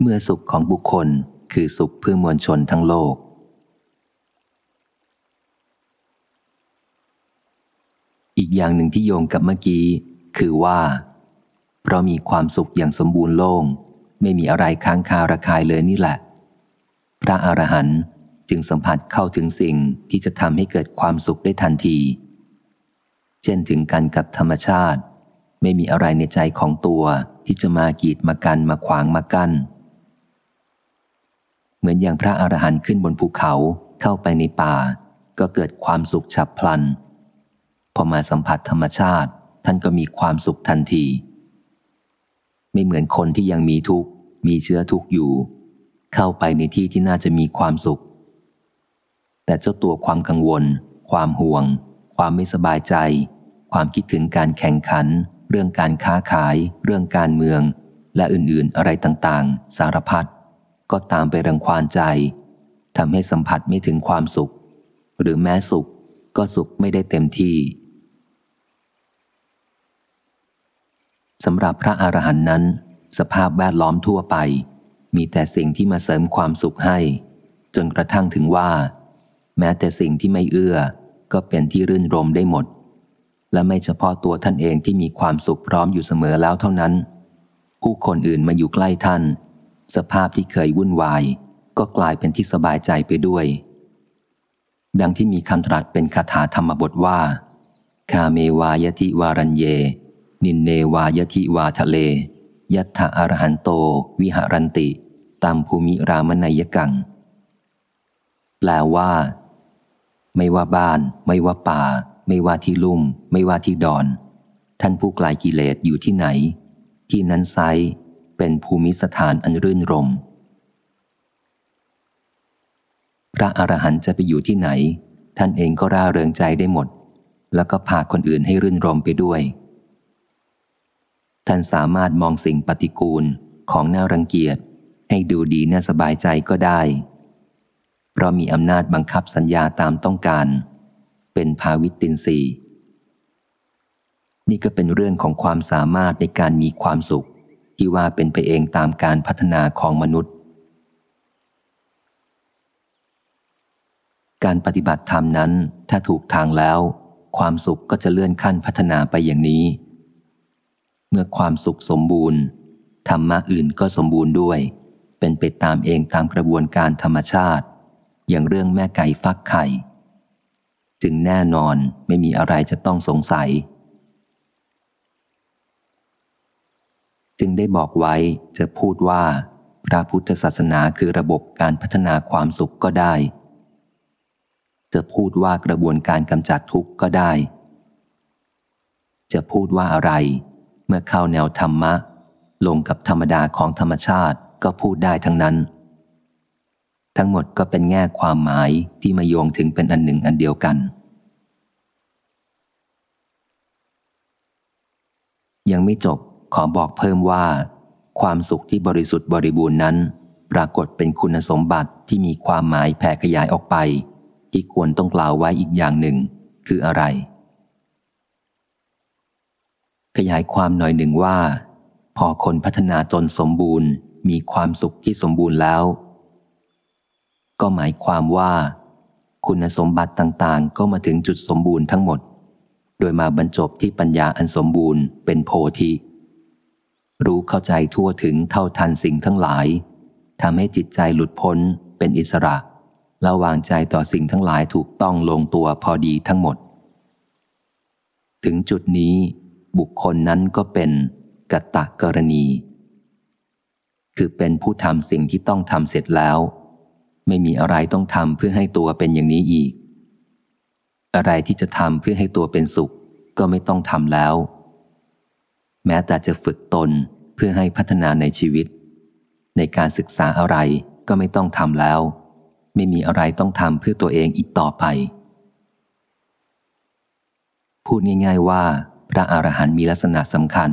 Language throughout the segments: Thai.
เมื่อสุขของบุคคลคือสุขเพื่อมวลชนทั้งโลก อีกอย่างหนึ่งที่โยงกับเมื่อกี้ คือว่า เพราะมีความสุขอย่างสมบูรณ์โล่ง ไม่มีอะไรค้างคาระคายเลยนี่แหละ พระอรหันต์จึงสัมผัสเข้าถึงสิ่งที่จะทำให้เกิดความสุขได้ทันที เช่นถึงกันกับธรรมชาติ ไม่มีอะไรในใจของตัวที่จะมากีดมากันมาขวางมากัน้น มือนอย่างพระอรหันต์ขึ้นบนภูเขาเข้าไปในป่า ก็เกิดความสุขฉับพลัน พอมาสัมผัสธรรมชาติ ท่านก็มีความสุขทันที ไม่เหมือนคนที่ยังมีทุกข์ มีเชื้อทุกข์อยู่ เข้าไปในที่ที่น่าจะมีความสุข แต่เจ้าตัวความกังวล ความห่วง ความไม่สบายใจ ความคิดถึงการแข่งขัน เรื่องการค้าขาย เรื่องการเมือง และอื่นๆอะไรต่างๆ สารพัด ก็ตามไปรังควานใจทำให้สัมผัสไม่ถึงความสุข หรือแม้สุขก็สุขไม่ได้เต็มที่สำหรับพระอรหันต์นั้น สภาพแวดล้อมทั่วไป มีแต่สิ่งที่มาเสริมความสุขให้ จนกระทั่งถึงว่า แม้แต่สิ่งที่ไม่เอื้อ ก็เป็นที่รื่นรมได้หมด และไม่เฉพาะตัวท่านเองที่มีความสุขพร้อมอยู่เสมอแล้วเท่านั้น ผู้คนอื่นมาอยู่ใกล้ท่าน สภาพที่เคยวุ่นวาย ก็กลายเป็นที่สบายใจไปด้วย ดังที่มีคำตรัสเป็นคาถาธรรมบทว่า คาเมวายติวารัญเย นินเนวายติวาทะเล ยัตถะอรหันโต วิหารันติ ตามภูมิรามนยกัง แปลว่า ไม่ว่าบ้าน ไม่ว่าป่า ไม่ว่าที่ลุ่ม ไม่ว่าที่ดอน ท่านผู้กลายกิเลสอยู่ที่ไหน ที่นั้นไซ เป็นภูมิสถานอันรื่นรม พระอรหันต์จะไปอยู่ที่ไหน ท่านเองก็ร่าเริงใจได้หมด แล้วก็พาคนอื่นให้รื่นรมไปด้วย ท่านสามารถมองสิ่งปฏิกูลของน่ารังเกียจ ให้ดูดีน่าสบายใจก็ได้ เพราะมีอำนาจบังคับสัญญาตามต้องการ เป็นภาวิตินสีนี่ก็เป็นเรื่องของความสามารถในการมีความสุข ที่ว่าเป็นไปเองตามการพัฒนาของมนุษย์ การปฏิบัติธรรมนั้นถ้าถูกทางแล้ว ความสุขก็จะเลื่อนขั้นพัฒนาไปอย่างนี้ เมื่อความสุขสมบูรณ์ธรรมะอื่นก็สมบูรณ์ด้วย เป็นไปตามเองตามกระบวนการธรรมชาติ อย่างเรื่องแม่ไก่ฟักไข่ จึงแน่นอนไม่มีอะไรจะต้องสงสัย จึงได้บอกไว้จะพูดว่า พระพุทธศาสนาคือระบบการพัฒนาความสุขก็ได้ จะพูดว่ากระบวนการกำจัดทุกข์ก็ได้ จะพูดว่าอะไร เมื่อเข้าแนวธรรมะ ลงกับธรรมดาของธรรมชาติก็พูดได้ทั้งนั้น ทั้งหมดก็เป็นแง่ความหมายที่มาโยงถึงเป็นอันหนึ่งอันเดียวกันยังไม่จบ ขอบอกเพิ่มว่า ความสุขที่บริสุทธิ์บริบูรณ์นั้น ปรากฏเป็นคุณสมบัติที่มีความหมายแผ่ขยายออกไป ที่ควรต้องกล่าวไว้อีกอย่างหนึ่ง คืออะไร ขยายความหน่อยหนึ่งว่า พอคนพัฒนาตนสมบูรณ์ มีความสุขที่สมบูรณ์แล้ว ก็หมายความว่า คุณสมบัติต่างๆ ก็มาถึงจุดสมบูรณ์ทั้งหมดโดยมาบรรจบที่ปัญญาอันสมบูรณ์เป็นโพธิ รู้เข้าใจทั่วถึงเท่าทันสิ่งทั้งหลายทำให้จิตใจหลุดพ้นเป็นอิสระและวางใจต่อสิ่งทั้งหลายถูกต้องลงตัวพอดีทั้งหมด ถึงจุดนี้ บุคคลนั้นก็เป็นกัตตะกรณี คือเป็นผู้ทำสิ่งที่ต้องทำเสร็จแล้ว ไม่มีอะไรต้องทำเพื่อให้ตัวเป็นอย่างนี้อีก อะไรที่จะทำเพื่อให้ตัวเป็นสุข ก็ไม่ต้องทำแล้ว แม้แต่จะฝึกตนเพื่อให้พัฒนาในชีวิต ในการศึกษาอะไรก็ไม่ต้องทำแล้ว ไม่มีอะไรต้องทำเพื่อตัวเองอีกต่อไป พูดง่าย ๆว่า พระอรหันต์มีลักษณะสำคัญ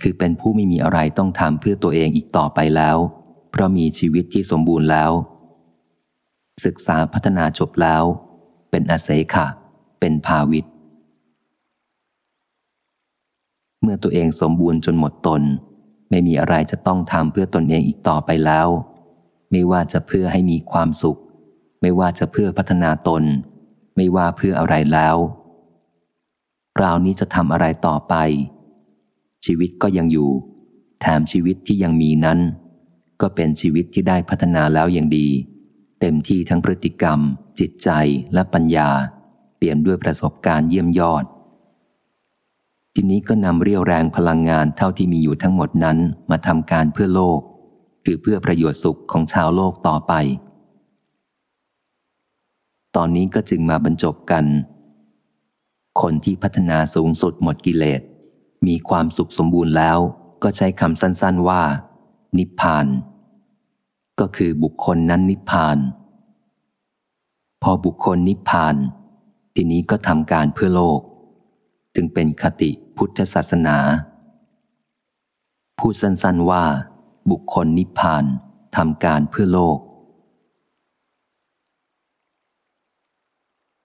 คือเป็นผู้ไม่มีอะไรต้องทำเพื่อตัวเองอีกต่อไปแล้ว เพราะมีชีวิตที่สมบูรณ์แล้ว ศึกษาพัฒนาจบแล้ว เป็นอาเสขะ เป็นภาวิต เมื่อตัวเองสมบูรณ์จนหมดตน ไม่มีอะไรจะต้องทำเพื่อตนเองอีกต่อไปแล้ว ไม่ว่าจะเพื่อให้มีความสุข ไม่ว่าจะเพื่อพัฒนาตน ไม่ว่าเพื่ออะไรแล้วคราวนี้จะทำอะไรต่อไป ชีวิตก็ยังอยู่ แถมชีวิตที่ยังมีนั้น ก็เป็นชีวิตที่ได้พัฒนาแล้วอย่างดี เต็มที่ทั้งพฤติกรรม จิตใจและปัญญา เปลี่ยมด้วยประสบการณ์เยี่ยมยอด ทีนี้ก็นำเรี่ยวแรงพลังงานเท่าที่มีอยู่ทั้งหมดนั้นมาทำการเพื่อโลก คือเพื่อประโยชน์สุขของชาวโลกต่อไป ตอนนี้ก็จึงมาบรรจบกัน คนที่พัฒนาสูงสุดหมดกิเลส มีความสุขสมบูรณ์แล้ว ก็ใช้คำสั้นๆว่า นิพพาน ก็คือบุคคลนั้นนิพพาน พอบุคคลนิพพาน ทีนี้ก็ทำการเพื่อโลก จึงเป็นคติพุทธศาสนาพูดสั้นๆว่า บุคคลนิพพานทำการเพื่อโลก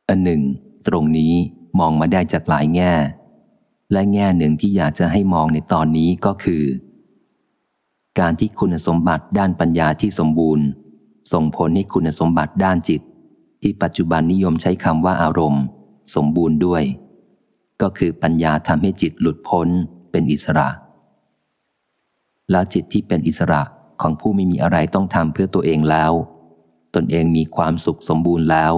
อันหนึ่ง ตรงนี้มองมาได้จากหลายแง่ และแง่หนึ่งที่อยากจะให้มองในตอนนี้ก็คือ การที่คุณสมบัติด้านปัญญาที่สมบูรณ์ ส่งผลให้คุณสมบัติด้านจิต ที่ปัจจุบันนิยมใช้คำว่าอารมณ์ สมบูรณ์ด้วย ก็คือปัญญาทำให้จิตหลุดพ้นเป็นอิสระ แล้วจิตที่เป็นอิสระของผู้ไม่มีอะไรต้องทำเพื่อตัวเองแล้ว ตนเองมีความสุขสมบูรณ์แล้ว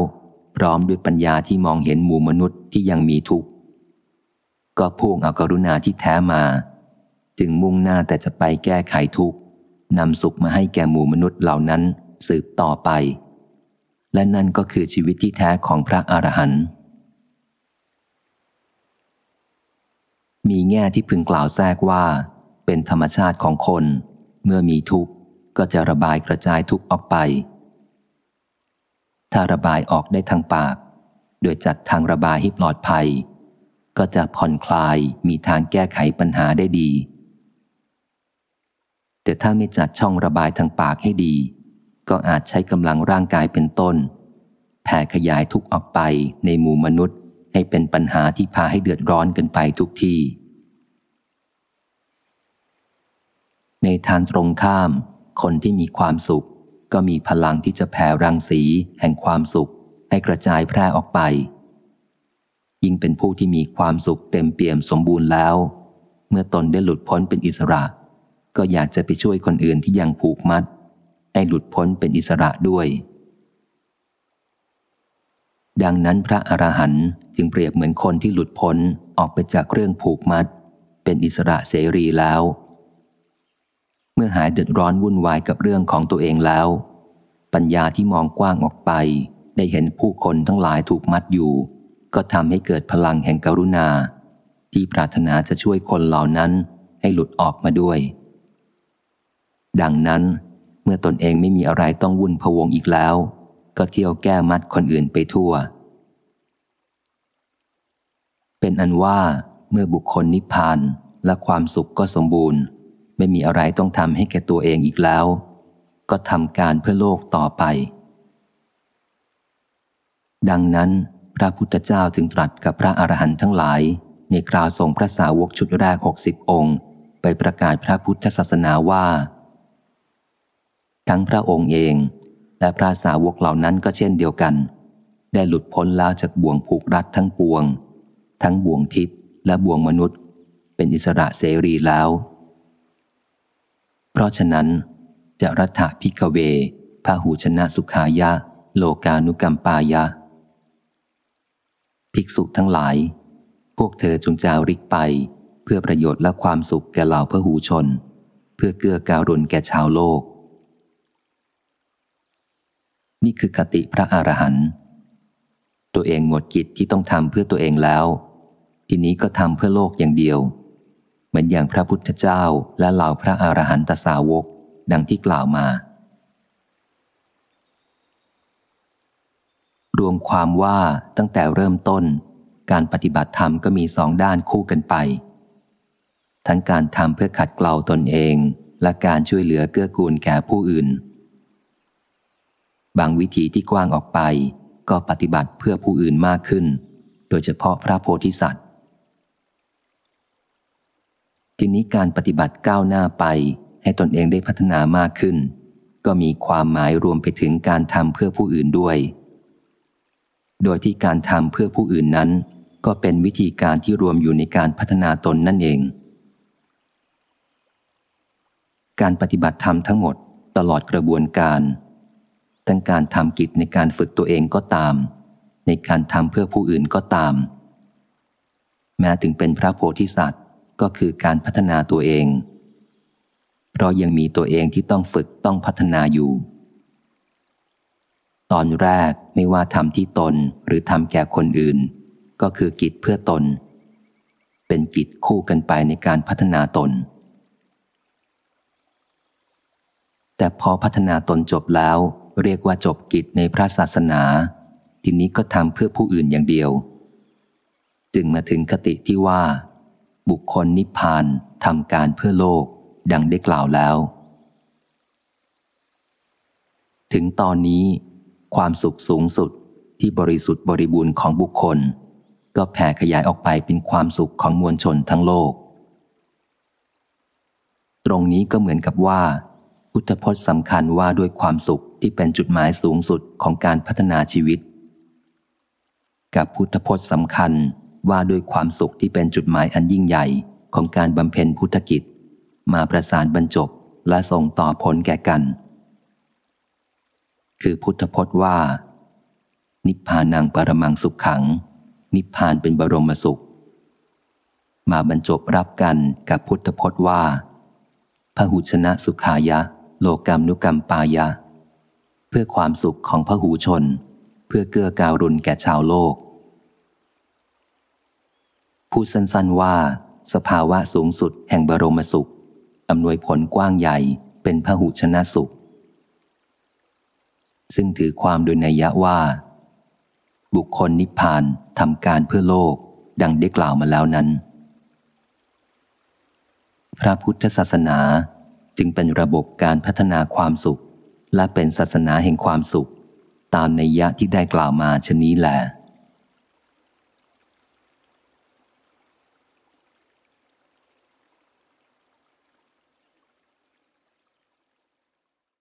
พร้อมด้วยปัญญาที่มองเห็นหมู่มนุษย์ที่ยังมีทุกข์ ก็พุ่งเอากรุณาที่แท้มา จึงมุ่งหน้าแต่จะไปแก้ไขทุกข์นำสุขมาให้แก่หมู่มนุษย์เหล่านั้นสืบต่อไป และนั่นก็คือชีวิตที่แท้ของพระอรหันต์ มีแง่ที่พึงกล่าวแทรกว่า เป็นธรรมชาติของคน เมื่อมีทุกข์ก็จะระบายกระจายทุกข์ออกไป ถ้าระบายออกได้ทางปาก โดยจัดทางระบายให้ปลอดภัย ก็จะผ่อนคลายมีทางแก้ไขปัญหาได้ดี แต่ถ้าไม่จัดช่องระบายทางปากให้ดี ก็อาจใช้กำลังร่างกายเป็นต้น แผ่ขยายทุกออกไปในหมู่มนุษย์ ให้เป็นปัญหาที่พาให้เดือดร้อนกันไปทุกที่ ในทางตรงข้าม คนที่มีความสุข ก็มีพลังที่จะแผ่รังสีแห่งความสุข ให้กระจายแพร่ออกไป ยิ่งเป็นผู้ที่มีความสุขเต็มเปี่ยมสมบูรณ์แล้ว เมื่อตนได้หลุดพ้นเป็นอิสระ ก็อยากจะไปช่วยคนอื่นที่ยังผูกมัด ให้หลุดพ้นเป็นอิสระด้วย ดังนั้นพระอรหันต์จึงเปรียบเหมือนคนที่หลุดพ้นออกไปจากเรื่องผูกมัด เป็นอิสระเสรีแล้ว เมื่อหายเดือดร้อนวุ่นวายกับเรื่องของตัวเองแล้ว ปัญญาที่มองกว้างออกไป ได้เห็นผู้คนทั้งหลายถูกมัดอยู่ ก็ทำให้เกิดพลังแห่งกรุณา ที่ปรารถนาจะช่วยคนเหล่านั้นให้หลุดออกมาด้วย ดังนั้น เมื่อตนเองไม่มีอะไรต้องวุ่นพวงอีกแล้ว ก็เที่ยวแก้มัดคนอื่นไปทั่ว เป็นอันว่าเมื่อบุคคลนิพพานและความสุขก็สมบูรณ์ ไม่มีอะไรต้องทำให้แก่ตัวเองอีกแล้ว ก็ทำการเพื่อโลกต่อไป ดังนั้น พระพุทธเจ้าจึงตรัสกับพระอรหันต์ทั้งหลาย ในคราวส่งพระสาวกชุดแรกหกสิบองค์ ไปประกาศพระพุทธศาสนาว่า ทั้งพระองค์เอง และพระสาวกเหล่านั้นก็เช่นเดียวกัน ได้หลุดพ้นแล้วจากบ่วงผูกรัดทั้งปวง ทั้งบ่วงทิพย์และบ่วงมนุษย์ เป็นอิสระเสรีแล้ว เพราะฉะนั้น จะรัฐพิกเวพาหูชนะสุขายะ โลกานุกรรมปายะ ภิกษุทั้งหลาย พวกเธอจงจาริกไป เพื่อประโยชน์และความสุขแก่เหล่าพระหูชน เพื่อเกื้อการุณแก่ชาวโลก นี่คือคติพระอรหันต์ตัวเองหมดกิจที่ต้องทำเพื่อตัวเองแล้ว ทีนี้ก็ทำเพื่อโลกอย่างเดียว เหมือนอย่างพระพุทธเจ้าและเหล่าพระอรหันตสาวก ดังที่กล่าวมา รวมความว่าตั้งแต่เริ่มต้น การปฏิบัติธรรมก็มีสองด้านคู่กันไป ทั้งการทำเพื่อขัดเกลาตนเอง และการช่วยเหลือเกื้อกูลแก่ผู้อื่น บางวิธีที่กว้างออกไป ก็ปฏิบัติเพื่อผู้อื่นมากขึ้น โดยเฉพาะพระโพธิสัตว์ ทีนี้การปฏิบัติก้าวหน้าไป ให้ตนเองได้พัฒนามากขึ้น ก็มีความหมายรวมไปถึงการทำเพื่อผู้อื่นด้วย โดยที่การทำเพื่อผู้อื่นนั้น ก็เป็นวิธีการที่รวมอยู่ในการพัฒนาตนนั่นเอง การปฏิบัติธรรมทั้งหมดตลอดกระบวนการ ทั้งการทำกิจในการฝึกตัวเองก็ตาม ในการทำเพื่อผู้อื่นก็ตาม แม้ถึงเป็นพระโพธิสัตว์ก็คือการพัฒนาตัวเอง เพราะยังมีตัวเองที่ต้องฝึกต้องพัฒนาอยู่ ตอนแรกไม่ว่าทำที่ตนหรือทำแก่คนอื่น ก็คือกิจเพื่อตน เป็นกิจคู่กันไปในการพัฒนาตนแต่พอพัฒนาตนจบแล้ว เรียกว่าจบกิจในพระศาสนา ทีนี้ก็ทำเพื่อผู้อื่นอย่างเดียว จึงมาถึงคติที่ว่า บุคคลนิพพานทำการเพื่อโลก ดังได้กล่าวแล้ว ถึงตอนนี้ ความสุขสูงสุดที่บริสุทธิ์บริบูรณ์ของบุคคล ก็แผ่ขยายออกไปเป็นความสุขของมวลชนทั้งโลก ตรงนี้ก็เหมือนกับว่าพุทธพจน์สำคัญว่าด้วยความสุข ที่เป็นจุดหมายสูงสุดของการพัฒนาชีวิต กับพุทธพจน์สำคัญว่าด้วยความสุขที่เป็นจุดหมายอันยิ่งใหญ่ของการบำเพ็ญพุทธกิจ มาประสานบรรจบและส่งต่อผลแก่กัน คือพุทธพจน์ว่า นิพพานังปรมังสุขขัง นิพพานเป็นบรมสุข มาบรรจบรับกันกับพุทธพจน์ว่าพหุชนะสุขายะ โลกรรมนุกรรมปายะ เพื่อความสุขของพระหูชน เพื่อเกื้อการุณแก่ชาวโลก พูดสั้นๆว่า สภาวะสูงสุดแห่งบรมสุขอำนวยผลกว้างใหญ่เป็นพระหูชนะสุข ซึ่งถือความโดยนัยยะว่า บุคคลนิพพานทำการเพื่อโลกดังได้กล่าวมาแล้วนั้น พระพุทธศาสนาจึงเป็นระบบการพัฒนาความสุข และเป็นศาสนาแห่งความสุข ตามในยะที่ได้กล่าวมาชนี้แหละ